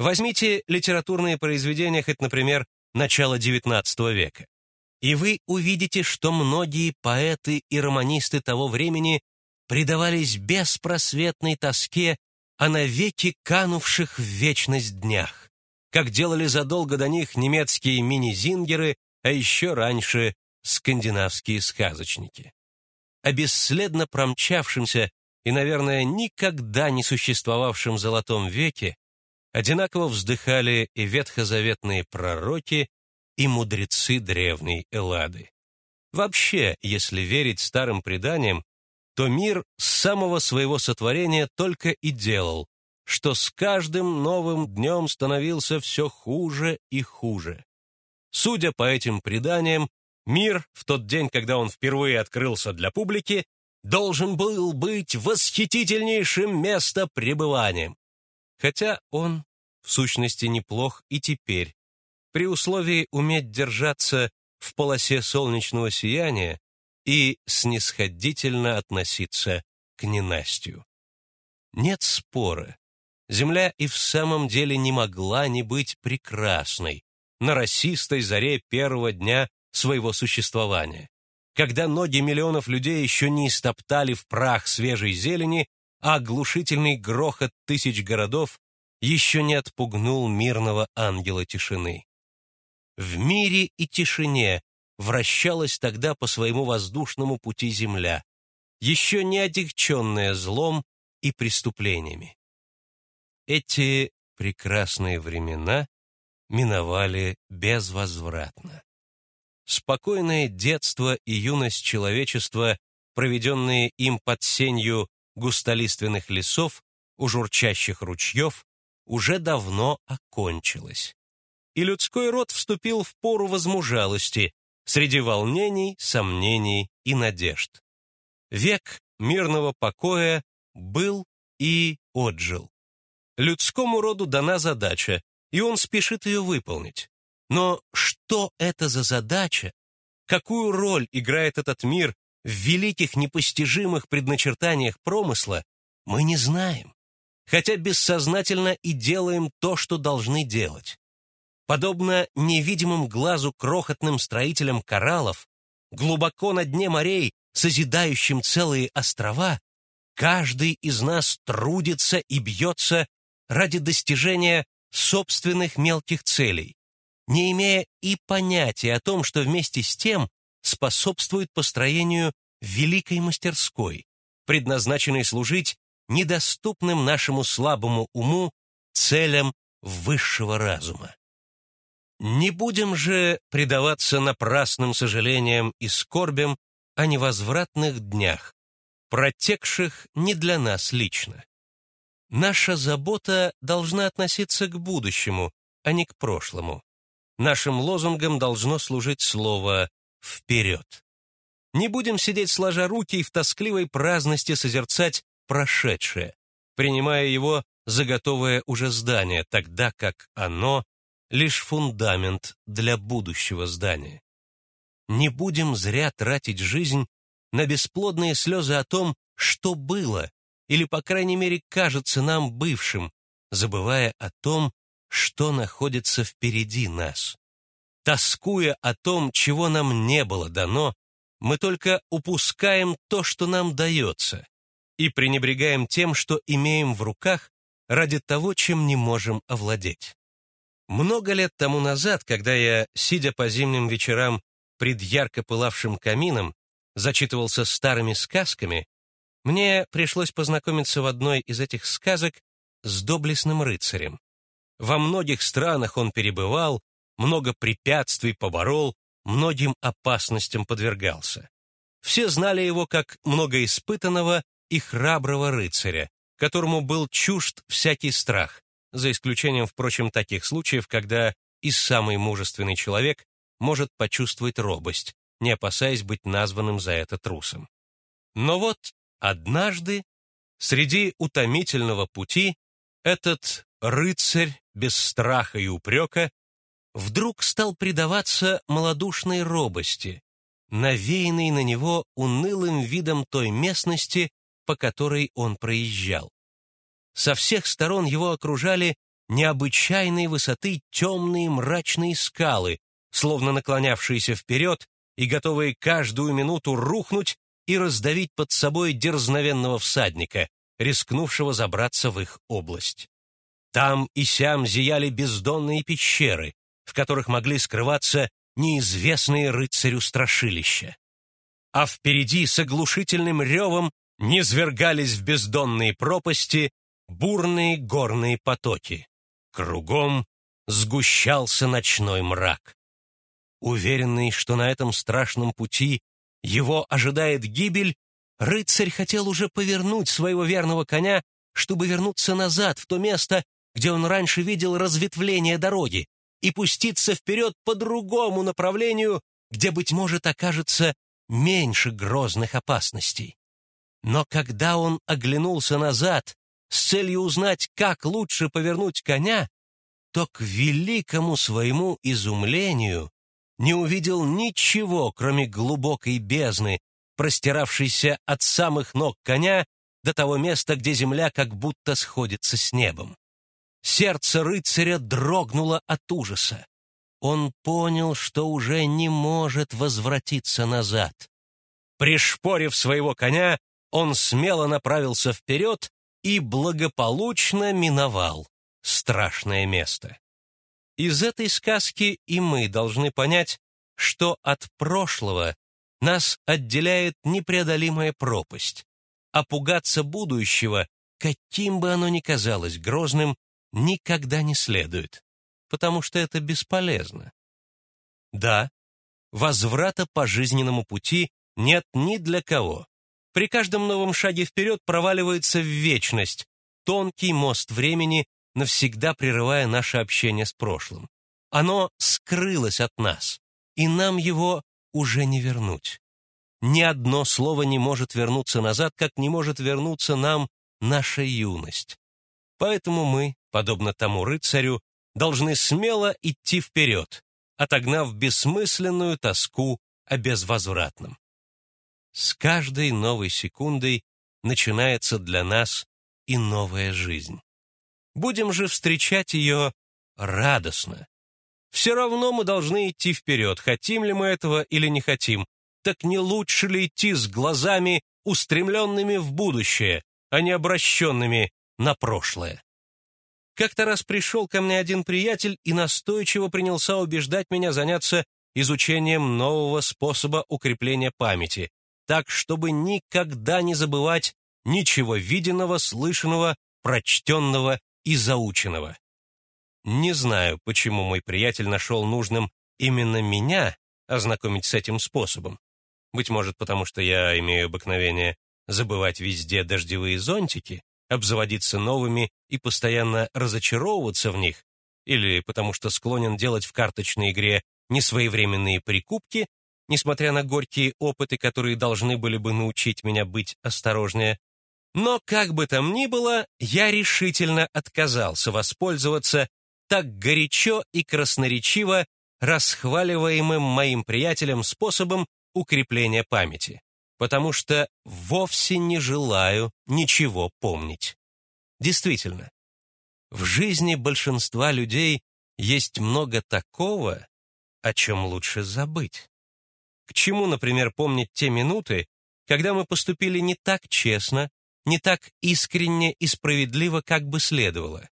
Возьмите литературные произведения, хоть, например, начала XIX века, и вы увидите, что многие поэты и романисты того времени предавались беспросветной тоске о навеки канувших в вечность днях, как делали задолго до них немецкие мини-зингеры, а еще раньше скандинавские сказочники. О бесследно промчавшемся и, наверное, никогда не существовавшем золотом веке одинаково вздыхали и ветхозаветные пророки, и мудрецы древней Эллады. Вообще, если верить старым преданиям, то мир с самого своего сотворения только и делал, что с каждым новым днем становился все хуже и хуже. Судя по этим преданиям, мир в тот день, когда он впервые открылся для публики, должен был быть восхитительнейшим местопребыванием. Хотя он, в сущности, неплох и теперь, при условии уметь держаться в полосе солнечного сияния и снисходительно относиться к ненастью. Нет спора. Земля и в самом деле не могла не быть прекрасной на расистой заре первого дня своего существования, когда ноги миллионов людей еще не истоптали в прах свежей зелени, а оглушительный грохот тысяч городов еще не отпугнул мирного ангела тишины. В мире и тишине вращалась тогда по своему воздушному пути земля, еще не отягченная злом и преступлениями. Эти прекрасные времена миновали безвозвратно. Спокойное детство и юность человечества, проведенные им под сенью густолиственных лесов, у журчащих ручьев, уже давно окончилось. И людской род вступил в пору возмужалости среди волнений, сомнений и надежд. Век мирного покоя был и отжил. Людскому роду дана задача, и он спешит ее выполнить. Но что это за задача? Какую роль играет этот мир в великих непостижимых предначертаниях промысла, мы не знаем, хотя бессознательно и делаем то, что должны делать. Подобно невидимым глазу крохотным строителям кораллов, глубоко на дне морей, созидающим целые острова, каждый из нас трудится и бьется ради достижения собственных мелких целей, не имея и понятия о том, что вместе с тем способствует построению великой мастерской, предназначенной служить недоступным нашему слабому уму целям высшего разума. Не будем же предаваться напрасным сожалениям и скорбям о невозвратных днях, протекших не для нас лично. Наша забота должна относиться к будущему, а не к прошлому. Нашим лозунгом должно служить слово «вперед». Не будем сидеть сложа руки и в тоскливой праздности созерцать прошедшее, принимая его за готовое уже здание, тогда как оно — лишь фундамент для будущего здания. Не будем зря тратить жизнь на бесплодные слезы о том, что было, или, по крайней мере, кажется нам бывшим, забывая о том, что находится впереди нас. Тоскуя о том, чего нам не было дано, мы только упускаем то, что нам дается, и пренебрегаем тем, что имеем в руках ради того, чем не можем овладеть. Много лет тому назад, когда я, сидя по зимним вечерам пред ярко пылавшим камином, зачитывался старыми сказками, мне пришлось познакомиться в одной из этих сказок с доблестным рыцарем. Во многих странах он перебывал, много препятствий поборол, многим опасностям подвергался. Все знали его как многоиспытанного и храброго рыцаря, которому был чужд всякий страх, за исключением, впрочем, таких случаев, когда и самый мужественный человек может почувствовать робость, не опасаясь быть названным за это трусом. Но вот однажды среди утомительного пути этот рыцарь без страха и упрека вдруг стал предаваться малодушной робости, навеянной на него унылым видом той местности, по которой он проезжал. Со всех сторон его окружали необычайной высоты темные мрачные скалы, словно наклонявшиеся вперед и готовые каждую минуту рухнуть и раздавить под собой дерзновенного всадника, рискнувшего забраться в их область. Там и сям зияли бездонные пещеры, в которых могли скрываться неизвестные рыцарю страшилища. А впереди с оглушительным ревом низвергались в бездонные пропасти бурные горные потоки. Кругом сгущался ночной мрак. Уверенный, что на этом страшном пути его ожидает гибель, рыцарь хотел уже повернуть своего верного коня, чтобы вернуться назад, в то место, где он раньше видел разветвление дороги, и пуститься вперед по другому направлению, где, быть может, окажется меньше грозных опасностей. Но когда он оглянулся назад с целью узнать, как лучше повернуть коня, то к великому своему изумлению не увидел ничего, кроме глубокой бездны, простиравшейся от самых ног коня до того места, где земля как будто сходится с небом. Сердце рыцаря дрогнуло от ужаса. Он понял, что уже не может возвратиться назад. Пришпорив своего коня, он смело направился вперед и благополучно миновал страшное место. Из этой сказки и мы должны понять, что от прошлого нас отделяет непреодолимая пропасть, а пугаться будущего, каким бы оно ни казалось грозным, никогда не следует, потому что это бесполезно. Да, возврата по жизненному пути нет ни для кого. При каждом новом шаге вперед проваливается в вечность, тонкий мост времени, навсегда прерывая наше общение с прошлым. Оно скрылось от нас, и нам его уже не вернуть. Ни одно слово не может вернуться назад, как не может вернуться нам наша юность. Поэтому мы, подобно тому рыцарю, должны смело идти вперед, отогнав бессмысленную тоску о безвозвратном. С каждой новой секундой начинается для нас и новая жизнь. Будем же встречать ее радостно. Все равно мы должны идти вперед, хотим ли мы этого или не хотим. Так не лучше ли идти с глазами, устремленными в будущее, а не обращенными на прошлое? Как-то раз пришел ко мне один приятель и настойчиво принялся убеждать меня заняться изучением нового способа укрепления памяти, так, чтобы никогда не забывать ничего виденного, слышанного, прочтенного и заученного. Не знаю, почему мой приятель нашел нужным именно меня ознакомить с этим способом. Быть может, потому что я имею обыкновение забывать везде дождевые зонтики, обзаводиться новыми и постоянно разочаровываться в них, или потому что склонен делать в карточной игре несвоевременные прикупки несмотря на горькие опыты, которые должны были бы научить меня быть осторожнее. Но, как бы там ни было, я решительно отказался воспользоваться так горячо и красноречиво расхваливаемым моим приятелем способом укрепления памяти, потому что вовсе не желаю ничего помнить. Действительно, в жизни большинства людей есть много такого, о чем лучше забыть. К чему, например, помнить те минуты, когда мы поступили не так честно, не так искренне и справедливо, как бы следовало?